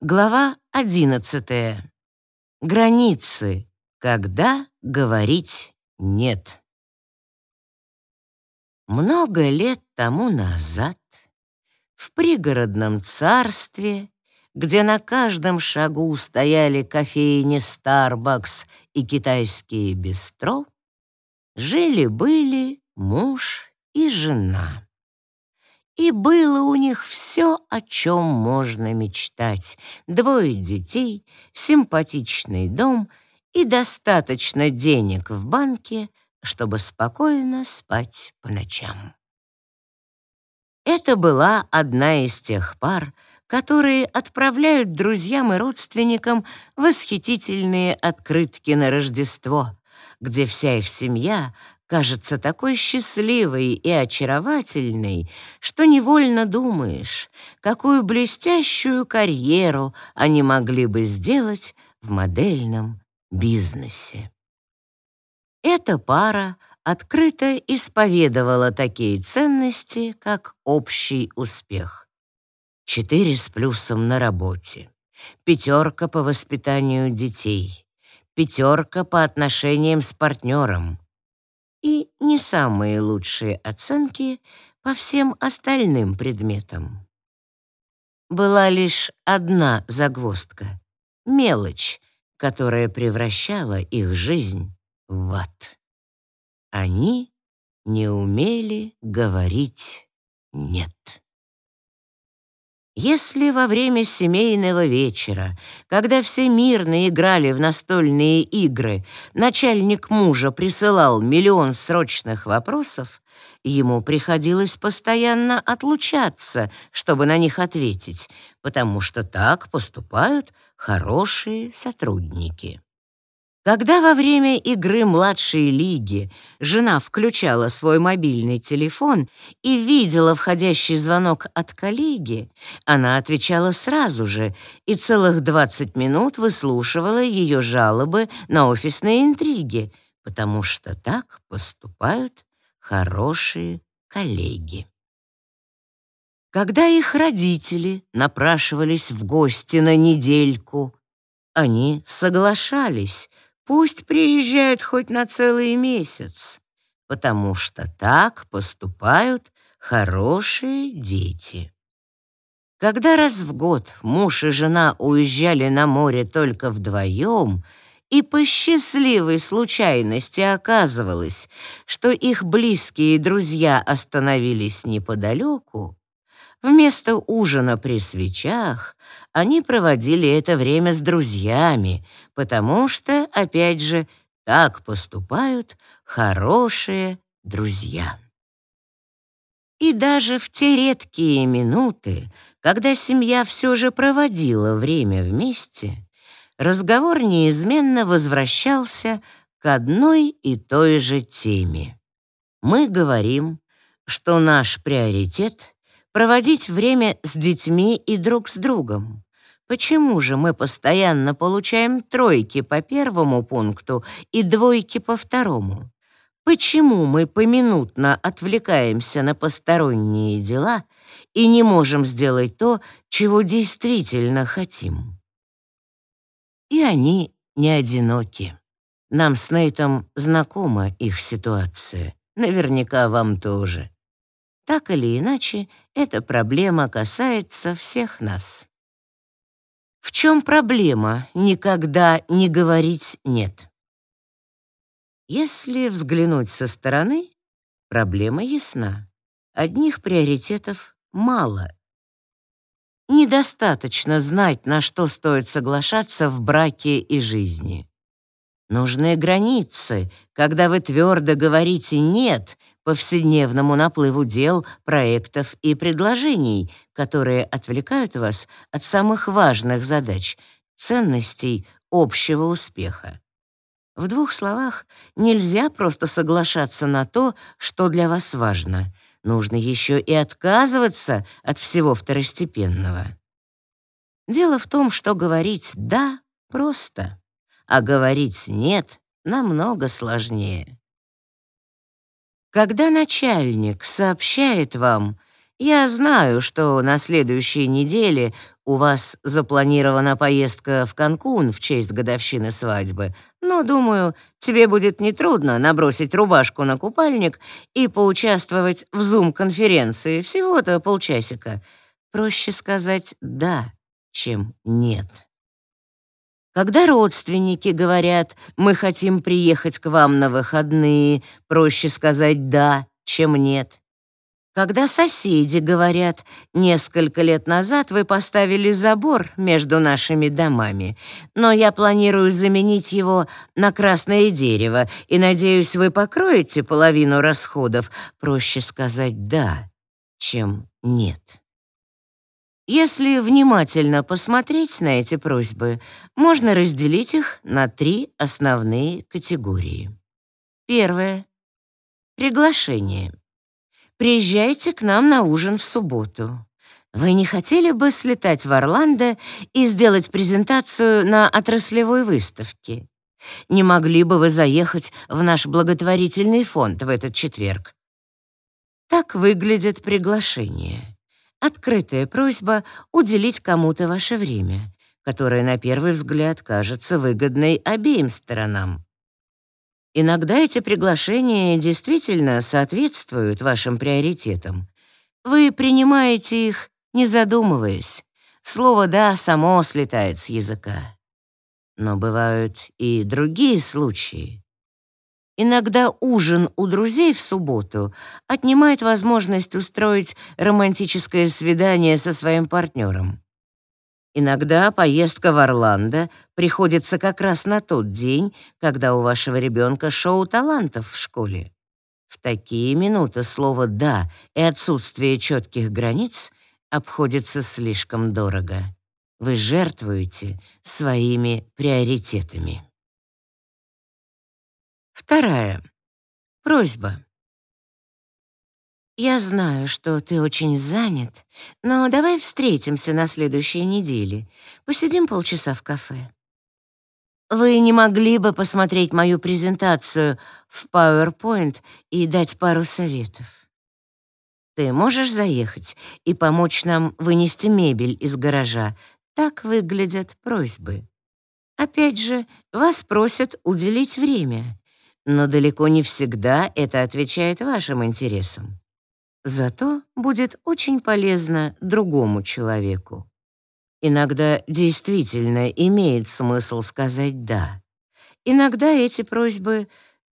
Глава одиннадцатая. Границы. Когда говорить «нет». Много лет тому назад в пригородном царстве, где на каждом шагу стояли кофейни Starbucks и китайские бистро, жили-были муж и жена. И было у них все, о чем можно мечтать. Двое детей, симпатичный дом и достаточно денег в банке, чтобы спокойно спать по ночам. Это была одна из тех пар, которые отправляют друзьям и родственникам восхитительные открытки на Рождество, где вся их семья кажется такой счастливой и очаровательной, что невольно думаешь, какую блестящую карьеру они могли бы сделать в модельном бизнесе. Эта пара открыто исповедовала такие ценности, как общий успех. Четыре с плюсом на работе, пятерка по воспитанию детей, пятерка по отношениям с партнером, и не самые лучшие оценки по всем остальным предметам. Была лишь одна загвоздка — мелочь, которая превращала их жизнь в ад. Они не умели говорить «нет». Если во время семейного вечера, когда все мирно играли в настольные игры, начальник мужа присылал миллион срочных вопросов, ему приходилось постоянно отлучаться, чтобы на них ответить, потому что так поступают хорошие сотрудники. Когда во время игры младшей лиги жена включала свой мобильный телефон и видела входящий звонок от коллеги, она отвечала сразу же и целых 20 минут выслушивала ее жалобы на офисные интриги, потому что так поступают хорошие коллеги. Когда их родители напрашивались в гости на недельку, они соглашались — Пусть приезжают хоть на целый месяц, потому что так поступают хорошие дети. Когда раз в год муж и жена уезжали на море только вдвоем, и по счастливой случайности оказывалось, что их близкие друзья остановились неподалеку, Вместо ужина при свечах они проводили это время с друзьями, потому что, опять же, так поступают хорошие друзья. И даже в те редкие минуты, когда семья все же проводила время вместе, разговор неизменно возвращался к одной и той же теме. Мы говорим, что наш приоритет — проводить время с детьми и друг с другом. Почему же мы постоянно получаем тройки по первому пункту и двойки по второму? Почему мы поминутно отвлекаемся на посторонние дела и не можем сделать то, чего действительно хотим? И они не одиноки. Нам с Нейтом знакома их ситуация. Наверняка вам тоже. Так или иначе, эта проблема касается всех нас. В чем проблема никогда не говорить «нет»? Если взглянуть со стороны, проблема ясна. Одних приоритетов мало. Недостаточно знать, на что стоит соглашаться в браке и жизни. Нужны границы, когда вы твердо говорите «нет» повседневному наплыву дел, проектов и предложений, которые отвлекают вас от самых важных задач, ценностей общего успеха. В двух словах, нельзя просто соглашаться на то, что для вас важно. Нужно еще и отказываться от всего второстепенного. Дело в том, что говорить «да» просто, а говорить «нет» намного сложнее. Когда начальник сообщает вам Я знаю, что на следующей неделе у вас запланирована поездка в Канкун в честь годовщины свадьбы, но, думаю, тебе будет нетрудно набросить рубашку на купальник и поучаствовать в зум-конференции всего-то полчасика. Проще сказать «да», чем «нет». Когда родственники говорят «мы хотим приехать к вам на выходные», проще сказать «да», чем «нет». Когда соседи говорят, несколько лет назад вы поставили забор между нашими домами, но я планирую заменить его на красное дерево, и, надеюсь, вы покроете половину расходов, проще сказать «да», чем «нет». Если внимательно посмотреть на эти просьбы, можно разделить их на три основные категории. Первое. Приглашение. Приезжайте к нам на ужин в субботу. Вы не хотели бы слетать в Орландо и сделать презентацию на отраслевой выставке? Не могли бы вы заехать в наш благотворительный фонд в этот четверг? Так выглядит приглашение. Открытая просьба уделить кому-то ваше время, которое на первый взгляд кажется выгодной обеим сторонам. Иногда эти приглашения действительно соответствуют вашим приоритетам. Вы принимаете их, не задумываясь. Слово «да» само слетает с языка. Но бывают и другие случаи. Иногда ужин у друзей в субботу отнимает возможность устроить романтическое свидание со своим партнером. Иногда поездка в Орландо приходится как раз на тот день, когда у вашего ребенка шоу талантов в школе. В такие минуты слово «да» и отсутствие четких границ обходится слишком дорого. Вы жертвуете своими приоритетами. Вторая. Просьба. «Я знаю, что ты очень занят, но давай встретимся на следующей неделе. Посидим полчаса в кафе. Вы не могли бы посмотреть мою презентацию в PowerPoint и дать пару советов? Ты можешь заехать и помочь нам вынести мебель из гаража? Так выглядят просьбы. Опять же, вас просят уделить время, но далеко не всегда это отвечает вашим интересам. Зато будет очень полезно другому человеку. Иногда действительно имеет смысл сказать «да». Иногда эти просьбы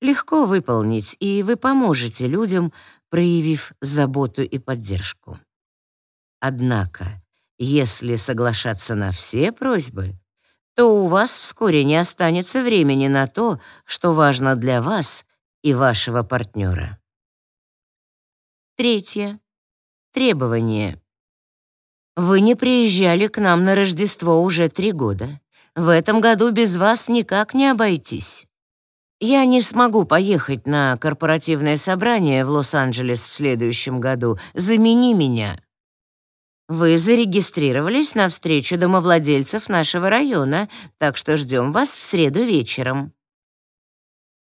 легко выполнить, и вы поможете людям, проявив заботу и поддержку. Однако, если соглашаться на все просьбы, то у вас вскоре не останется времени на то, что важно для вас и вашего партнера. Третье. Требование. Вы не приезжали к нам на Рождество уже три года. В этом году без вас никак не обойтись. Я не смогу поехать на корпоративное собрание в Лос-Анджелес в следующем году. Замени меня. Вы зарегистрировались на встречу домовладельцев нашего района, так что ждем вас в среду вечером.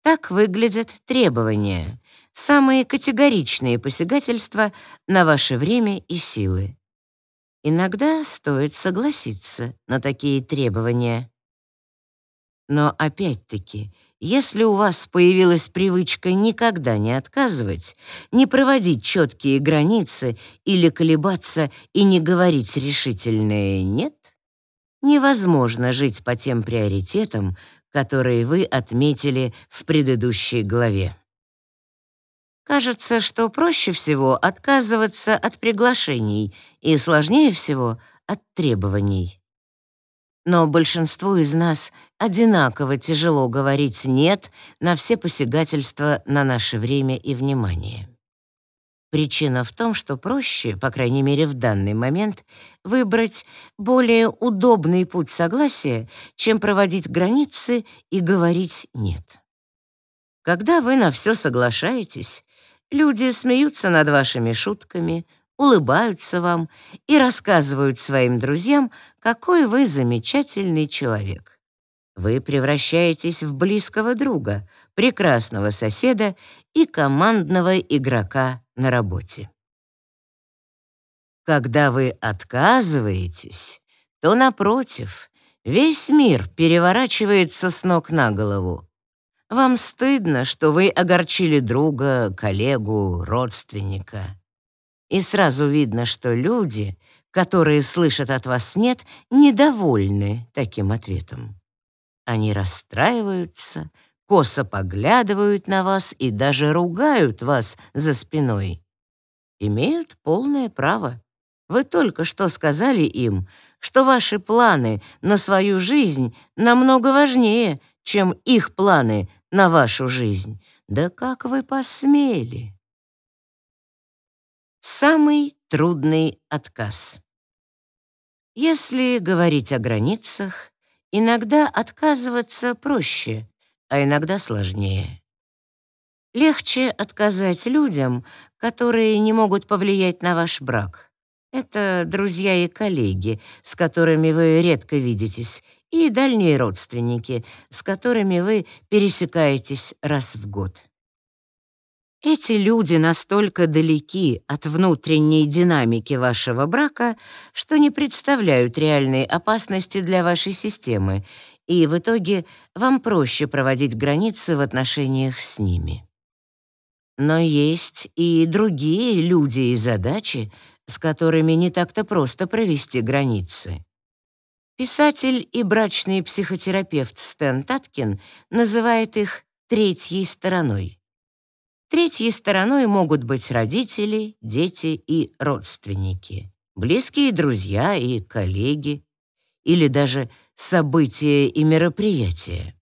Так выглядят требования самые категоричные посягательства на ваше время и силы. Иногда стоит согласиться на такие требования. Но опять-таки, если у вас появилась привычка никогда не отказывать, не проводить четкие границы или колебаться и не говорить решительное «нет», невозможно жить по тем приоритетам, которые вы отметили в предыдущей главе. Кажется, что проще всего отказываться от приглашений и сложнее всего от требований. Но большинству из нас одинаково тяжело говорить «нет» на все посягательства на наше время и внимание. Причина в том, что проще, по крайней мере в данный момент, выбрать более удобный путь согласия, чем проводить границы и говорить «нет». Когда вы на все соглашаетесь, Люди смеются над вашими шутками, улыбаются вам и рассказывают своим друзьям, какой вы замечательный человек. Вы превращаетесь в близкого друга, прекрасного соседа и командного игрока на работе. Когда вы отказываетесь, то, напротив, весь мир переворачивается с ног на голову. Вам стыдно, что вы огорчили друга, коллегу, родственника. И сразу видно, что люди, которые слышат от вас «нет», недовольны таким ответом. Они расстраиваются, косо поглядывают на вас и даже ругают вас за спиной. Имеют полное право. Вы только что сказали им, что ваши планы на свою жизнь намного важнее, чем их планы на вашу жизнь. Да как вы посмели? Самый трудный отказ. Если говорить о границах, иногда отказываться проще, а иногда сложнее. Легче отказать людям, которые не могут повлиять на ваш брак. Это друзья и коллеги, с которыми вы редко видитесь, и дальние родственники, с которыми вы пересекаетесь раз в год. Эти люди настолько далеки от внутренней динамики вашего брака, что не представляют реальной опасности для вашей системы, и в итоге вам проще проводить границы в отношениях с ними. Но есть и другие люди и задачи, с которыми не так-то просто провести границы. Писатель и брачный психотерапевт Стэн Таткин называет их «третьей стороной». Третьей стороной могут быть родители, дети и родственники, близкие друзья и коллеги, или даже события и мероприятия.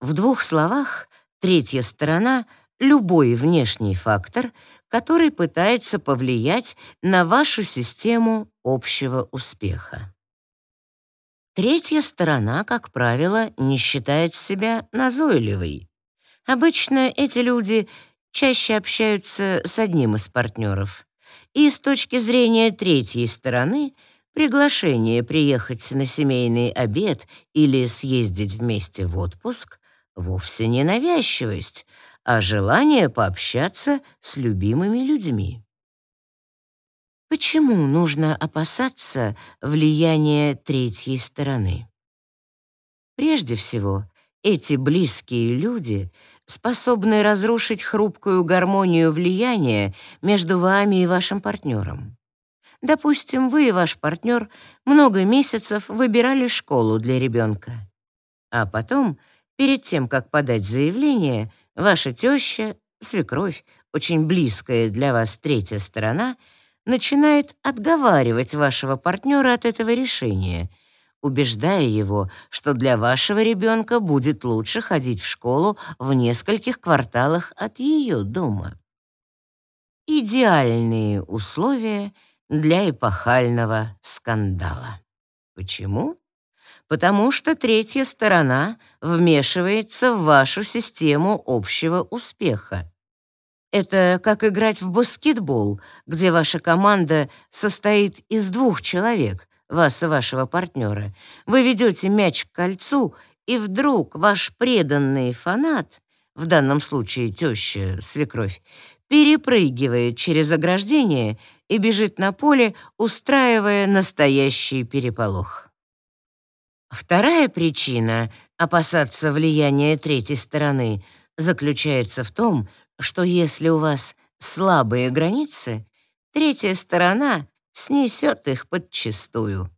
В двух словах, третья сторона — любой внешний фактор, который пытается повлиять на вашу систему общего успеха. Третья сторона, как правило, не считает себя назойливой. Обычно эти люди чаще общаются с одним из партнеров. И с точки зрения третьей стороны, приглашение приехать на семейный обед или съездить вместе в отпуск вовсе не навязчивость, а желание пообщаться с любимыми людьми. Почему нужно опасаться влияния третьей стороны? Прежде всего, эти близкие люди способны разрушить хрупкую гармонию влияния между вами и вашим партнером. Допустим, вы и ваш партнер много месяцев выбирали школу для ребенка. А потом, перед тем, как подать заявление, ваша теща, свекровь, очень близкая для вас третья сторона, начинает отговаривать вашего партнера от этого решения — убеждая его, что для вашего ребенка будет лучше ходить в школу в нескольких кварталах от ее дома. Идеальные условия для эпохального скандала. Почему? Потому что третья сторона вмешивается в вашу систему общего успеха. Это как играть в баскетбол, где ваша команда состоит из двух человек, вас и вашего партнера. Вы ведете мяч к кольцу, и вдруг ваш преданный фанат, в данном случае теща, свекровь, перепрыгивает через ограждение и бежит на поле, устраивая настоящий переполох. Вторая причина опасаться влияния третьей стороны заключается в том, что если у вас слабые границы, третья сторона снесет их подчистую.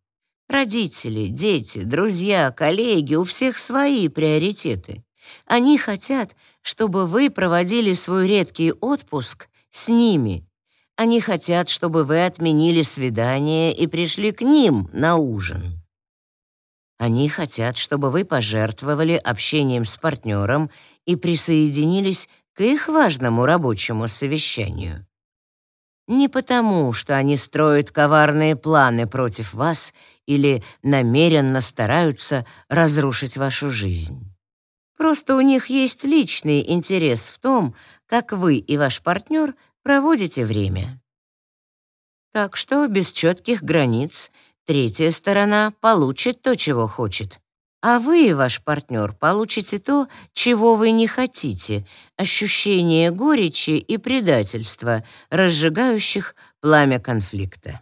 Родители, дети, друзья, коллеги, у всех свои приоритеты. Они хотят, чтобы вы проводили свой редкий отпуск с ними. Они хотят, чтобы вы отменили свидание и пришли к ним на ужин. Они хотят, чтобы вы пожертвовали общением с партнером и присоединились к их важному рабочему совещанию. Не потому, что они строят коварные планы против вас или намеренно стараются разрушить вашу жизнь. Просто у них есть личный интерес в том, как вы и ваш партнер проводите время. Так что без четких границ третья сторона получит то, чего хочет, а вы и ваш партнер получите то, чего вы не хотите — ощущение горечи и предательства, разжигающих пламя конфликта.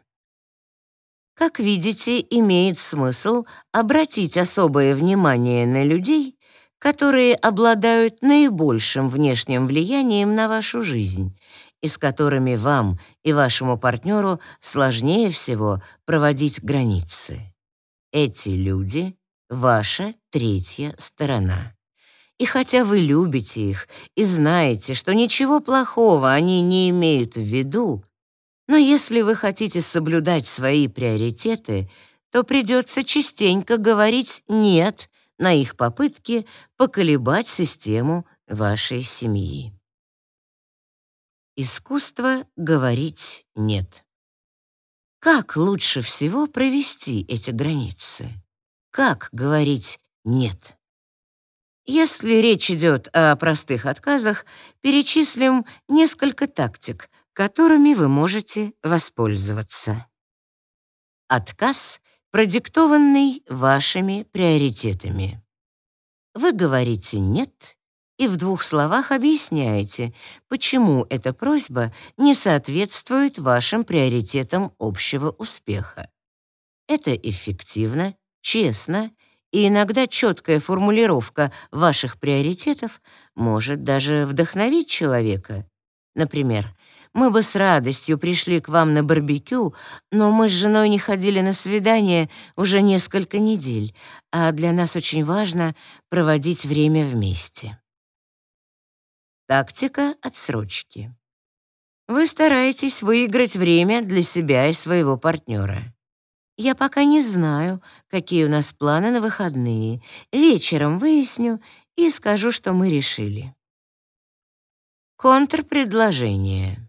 Как видите, имеет смысл обратить особое внимание на людей, которые обладают наибольшим внешним влиянием на вашу жизнь и с которыми вам и вашему партнеру сложнее всего проводить границы. Эти люди — ваша третья сторона. И хотя вы любите их и знаете, что ничего плохого они не имеют в виду, но если вы хотите соблюдать свои приоритеты, то придется частенько говорить «нет» на их попытки поколебать систему вашей семьи. Искусство говорить «нет». Как лучше всего провести эти границы? Как говорить «нет»? Если речь идет о простых отказах, перечислим несколько тактик, которыми вы можете воспользоваться. Отказ, продиктованный вашими приоритетами. Вы говорите «нет» и в двух словах объясняете, почему эта просьба не соответствует вашим приоритетам общего успеха. Это эффективно, честно, и иногда четкая формулировка ваших приоритетов может даже вдохновить человека. Например, мы бы с радостью пришли к вам на барбекю, но мы с женой не ходили на свидание уже несколько недель, а для нас очень важно проводить время вместе. Тактика отсрочки. Вы стараетесь выиграть время для себя и своего партнера. Я пока не знаю, какие у нас планы на выходные. Вечером выясню и скажу, что мы решили. Контрпредложение.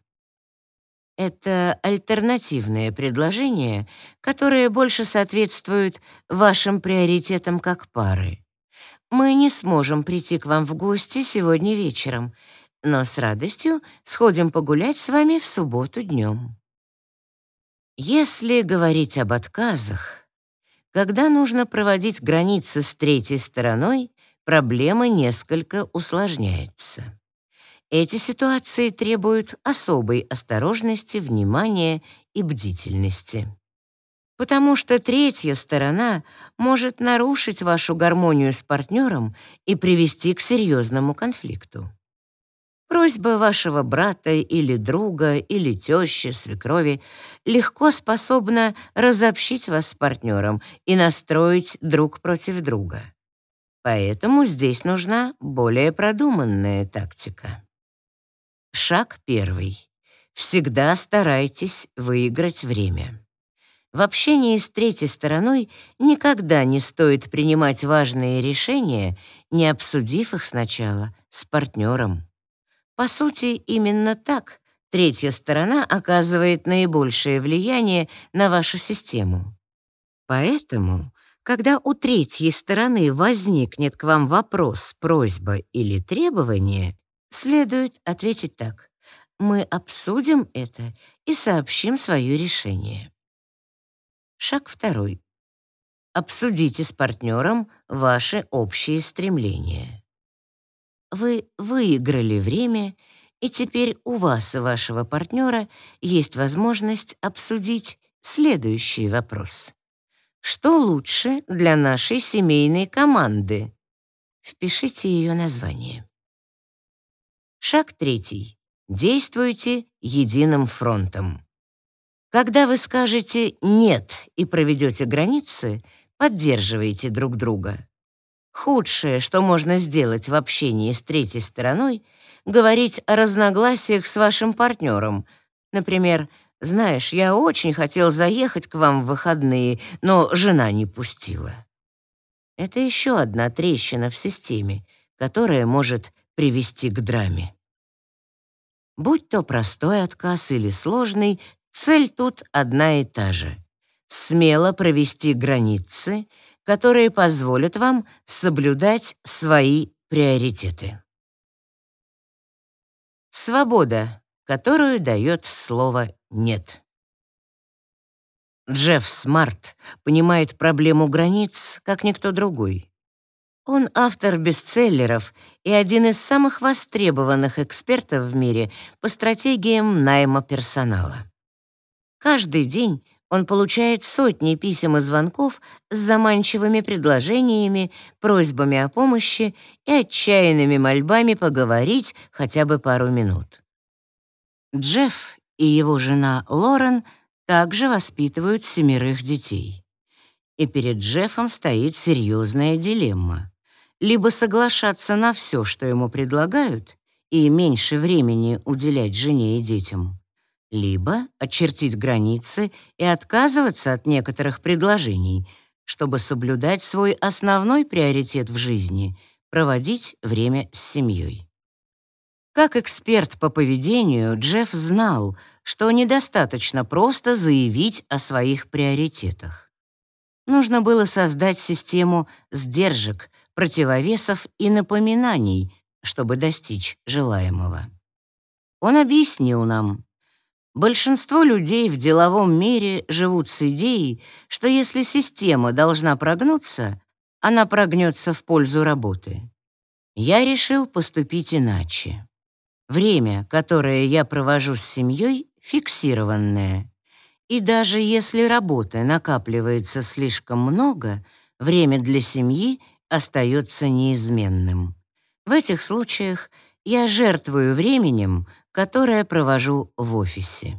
Это альтернативное предложение, которое больше соответствует вашим приоритетам как пары. Мы не сможем прийти к вам в гости сегодня вечером, но с радостью сходим погулять с вами в субботу днем. Если говорить об отказах, когда нужно проводить границы с третьей стороной, проблема несколько усложняется. Эти ситуации требуют особой осторожности, внимания и бдительности потому что третья сторона может нарушить вашу гармонию с партнером и привести к серьезному конфликту. Просьба вашего брата или друга, или тещи, свекрови легко способна разобщить вас с партнером и настроить друг против друга. Поэтому здесь нужна более продуманная тактика. Шаг первый. Всегда старайтесь выиграть время. В общении с третьей стороной никогда не стоит принимать важные решения, не обсудив их сначала с партнером. По сути, именно так третья сторона оказывает наибольшее влияние на вашу систему. Поэтому, когда у третьей стороны возникнет к вам вопрос, просьба или требование, следует ответить так. Мы обсудим это и сообщим свое решение. Шаг второй. Обсудите с партнером ваши общие стремления. Вы выиграли время, и теперь у вас и вашего партнера есть возможность обсудить следующий вопрос. Что лучше для нашей семейной команды? Впишите ее название. Шаг третий. Действуйте единым фронтом. Когда вы скажете «нет» и проведете границы, поддерживайте друг друга. Худшее, что можно сделать в общении с третьей стороной, говорить о разногласиях с вашим партнером. Например, «Знаешь, я очень хотел заехать к вам в выходные, но жена не пустила». Это еще одна трещина в системе, которая может привести к драме. Будь то простой отказ или сложный, Цель тут одна и та же — смело провести границы, которые позволят вам соблюдать свои приоритеты. Свобода, которую дает слово «нет». Джефф Смарт понимает проблему границ, как никто другой. Он автор бестселлеров и один из самых востребованных экспертов в мире по стратегиям найма персонала. Каждый день он получает сотни писем и звонков с заманчивыми предложениями, просьбами о помощи и отчаянными мольбами поговорить хотя бы пару минут. Джефф и его жена Лорен также воспитывают семерых детей. И перед Джеффом стоит серьезная дилемма. Либо соглашаться на все, что ему предлагают, и меньше времени уделять жене и детям, либо очертить границы и отказываться от некоторых предложений, чтобы соблюдать свой основной приоритет в жизни — проводить время с семьей. Как эксперт по поведению, Джефф знал, что недостаточно просто заявить о своих приоритетах. Нужно было создать систему сдержек, противовесов и напоминаний, чтобы достичь желаемого. Он объяснил нам, Большинство людей в деловом мире живут с идеей, что если система должна прогнуться, она прогнется в пользу работы. Я решил поступить иначе. Время, которое я провожу с семьей, фиксированное. И даже если работы накапливается слишком много, время для семьи остается неизменным. В этих случаях я жертвую временем, которое провожу в офисе.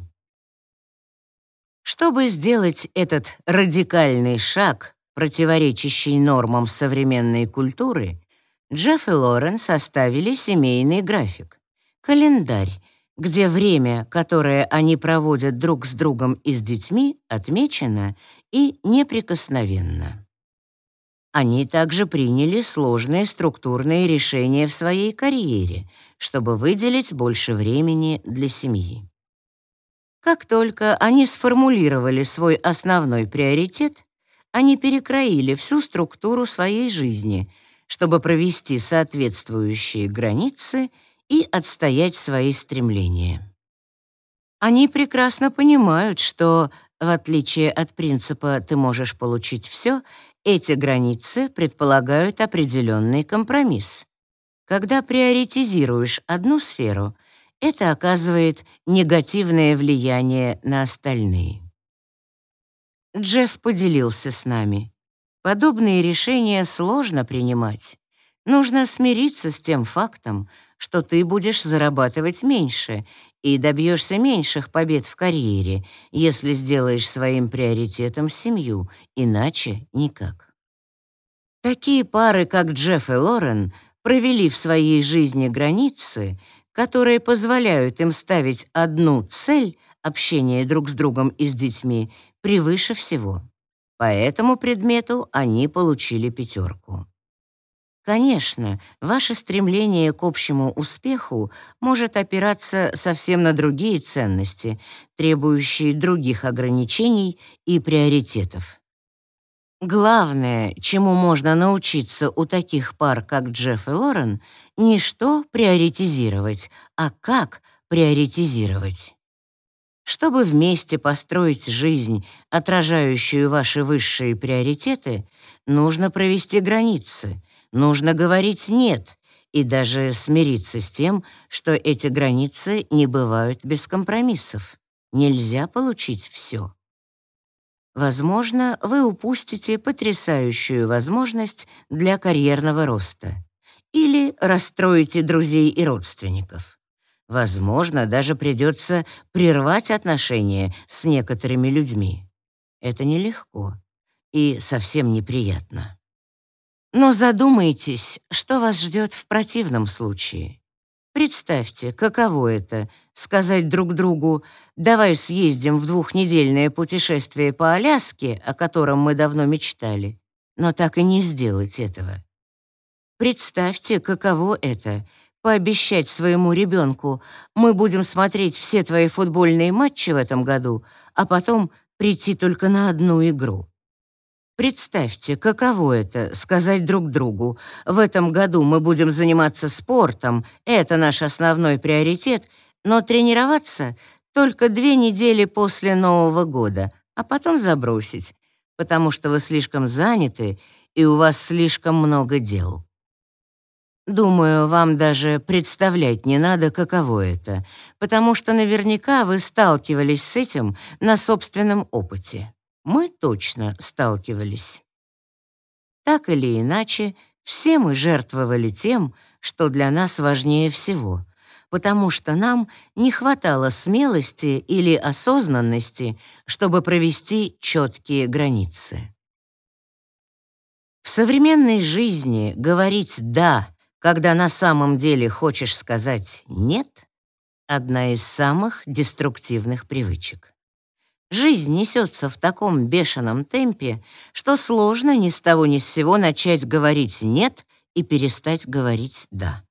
Чтобы сделать этот радикальный шаг, противоречащий нормам современной культуры, Джефф и Лорен составили семейный график, календарь, где время, которое они проводят друг с другом и с детьми, отмечено и неприкосновенно. Они также приняли сложные структурные решения в своей карьере, чтобы выделить больше времени для семьи. Как только они сформулировали свой основной приоритет, они перекроили всю структуру своей жизни, чтобы провести соответствующие границы и отстоять свои стремления. Они прекрасно понимают, что, в отличие от принципа «ты можешь получить все», эти границы предполагают определенный компромисс. Когда приоритизируешь одну сферу, это оказывает негативное влияние на остальные. Джефф поделился с нами. Подобные решения сложно принимать. Нужно смириться с тем фактом, что ты будешь зарабатывать меньше и добьешься меньших побед в карьере, если сделаешь своим приоритетом семью, иначе никак. Такие пары, как Джефф и Лорен, провели в своей жизни границы, которые позволяют им ставить одну цель — общение друг с другом и с детьми — превыше всего. По этому предмету они получили пятерку. Конечно, ваше стремление к общему успеху может опираться совсем на другие ценности, требующие других ограничений и приоритетов. Главное, чему можно научиться у таких пар, как Джефф и Лорен, не что приоритизировать, а как приоритизировать. Чтобы вместе построить жизнь, отражающую ваши высшие приоритеты, нужно провести границы — Нужно говорить «нет» и даже смириться с тем, что эти границы не бывают без компромиссов. Нельзя получить все. Возможно, вы упустите потрясающую возможность для карьерного роста или расстроите друзей и родственников. Возможно, даже придется прервать отношения с некоторыми людьми. Это нелегко и совсем неприятно. Но задумайтесь, что вас ждет в противном случае. Представьте, каково это — сказать друг другу «давай съездим в двухнедельное путешествие по Аляске, о котором мы давно мечтали», но так и не сделать этого. Представьте, каково это — пообещать своему ребенку «мы будем смотреть все твои футбольные матчи в этом году, а потом прийти только на одну игру». Представьте, каково это — сказать друг другу, в этом году мы будем заниматься спортом, это наш основной приоритет, но тренироваться только две недели после Нового года, а потом забросить, потому что вы слишком заняты и у вас слишком много дел. Думаю, вам даже представлять не надо, каково это, потому что наверняка вы сталкивались с этим на собственном опыте. Мы точно сталкивались. Так или иначе, все мы жертвовали тем, что для нас важнее всего, потому что нам не хватало смелости или осознанности, чтобы провести четкие границы. В современной жизни говорить «да» когда на самом деле хочешь сказать «нет», одна из самых деструктивных привычек. Жизнь несется в таком бешеном темпе, что сложно ни с того ни с сего начать говорить «нет» и перестать говорить «да».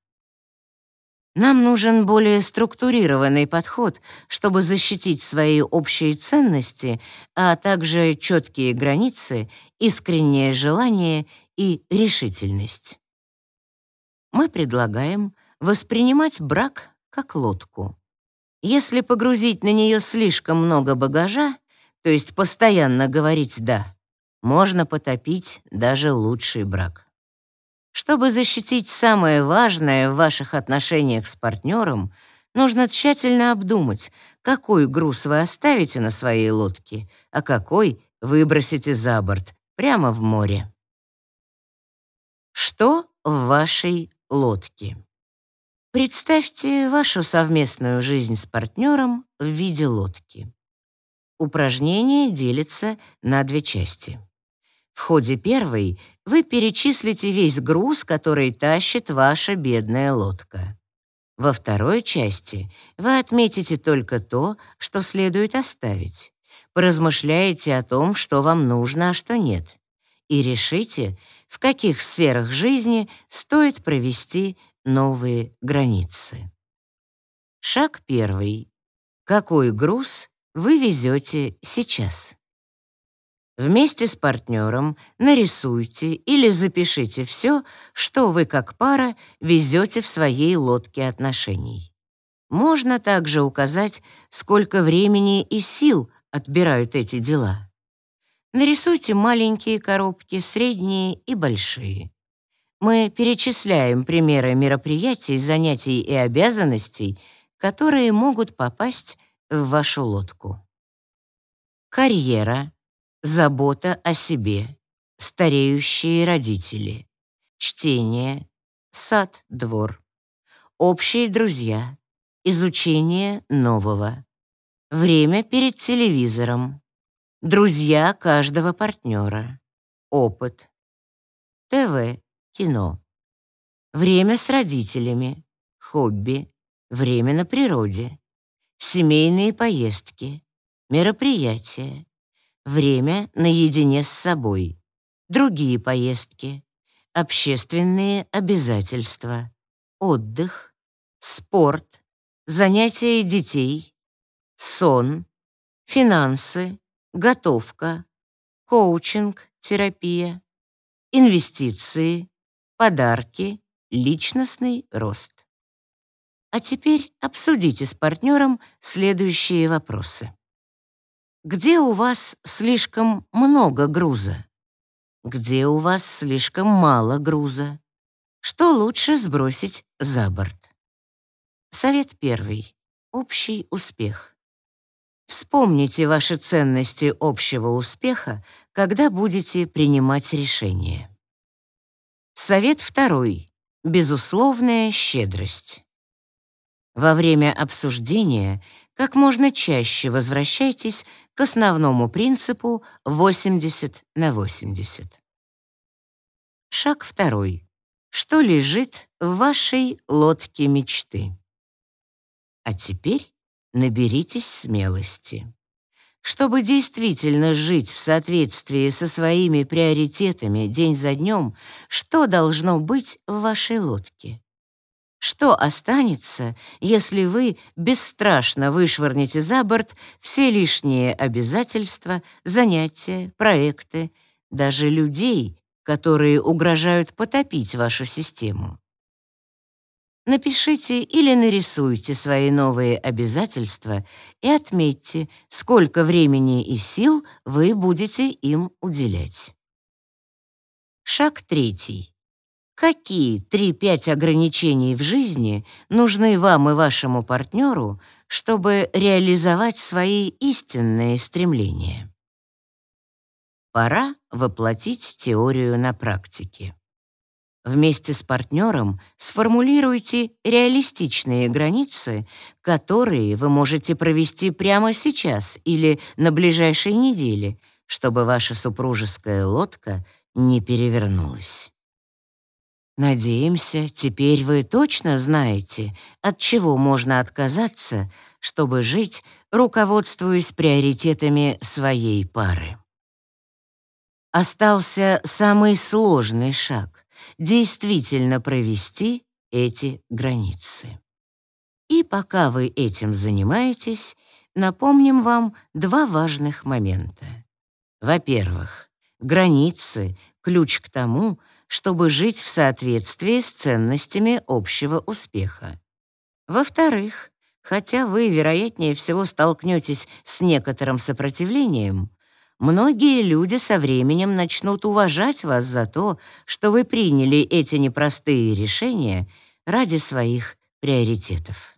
Нам нужен более структурированный подход, чтобы защитить свои общие ценности, а также четкие границы, искреннее желание и решительность мы предлагаем воспринимать брак как лодку. Если погрузить на нее слишком много багажа, то есть постоянно говорить «да», можно потопить даже лучший брак. Чтобы защитить самое важное в ваших отношениях с партнером, нужно тщательно обдумать, какой груз вы оставите на своей лодке, а какой выбросите за борт, прямо в море. Что в вашей лодки. Представьте вашу совместную жизнь с партнером в виде лодки. Упражнение делится на две части. В ходе первой вы перечислите весь груз, который тащит ваша бедная лодка. Во второй части вы отметите только то, что следует оставить. Поразмышляете о том, что вам нужно, а что нет. И решите, в каких сферах жизни стоит провести новые границы. Шаг первый. Какой груз вы везете сейчас? Вместе с партнером нарисуйте или запишите все, что вы как пара везете в своей лодке отношений. Можно также указать, сколько времени и сил отбирают эти дела. Нарисуйте маленькие коробки, средние и большие. Мы перечисляем примеры мероприятий, занятий и обязанностей, которые могут попасть в вашу лодку. Карьера, забота о себе, стареющие родители, чтение, сад, двор, общие друзья, изучение нового, время перед телевизором, друзья каждого партнера, опыт, ТВ, кино, время с родителями, хобби, время на природе, семейные поездки, мероприятия, время наедине с собой, другие поездки, общественные обязательства, отдых, спорт, занятия детей, сон, финансы, готовка, коучинг, терапия, инвестиции, подарки, личностный рост. А теперь обсудите с партнером следующие вопросы. Где у вас слишком много груза? Где у вас слишком мало груза? Что лучше сбросить за борт? Совет первый. Общий успех. Вспомните ваши ценности общего успеха, когда будете принимать решения. Совет второй. Безусловная щедрость. Во время обсуждения как можно чаще возвращайтесь к основному принципу 80 на 80. Шаг второй. Что лежит в вашей лодке мечты? А теперь наберитесь смелости. Чтобы действительно жить в соответствии со своими приоритетами день за днем, что должно быть в вашей лодке? Что останется, если вы бесстрашно вышвырнете за борт все лишние обязательства, занятия, проекты, даже людей, которые угрожают потопить вашу систему? Напишите или нарисуйте свои новые обязательства и отметьте, сколько времени и сил вы будете им уделять. Шаг третий. Какие 3-5 ограничений в жизни нужны вам и вашему партнеру, чтобы реализовать свои истинные стремления? Пора воплотить теорию на практике. Вместе с партнером сформулируйте реалистичные границы, которые вы можете провести прямо сейчас или на ближайшей неделе, чтобы ваша супружеская лодка не перевернулась. Надеемся, теперь вы точно знаете, от чего можно отказаться, чтобы жить, руководствуясь приоритетами своей пары. Остался самый сложный шаг — действительно провести эти границы. И пока вы этим занимаетесь, напомним вам два важных момента. Во-первых, границы — ключ к тому, чтобы жить в соответствии с ценностями общего успеха. Во-вторых, хотя вы, вероятнее всего, столкнетесь с некоторым сопротивлением, многие люди со временем начнут уважать вас за то, что вы приняли эти непростые решения ради своих приоритетов.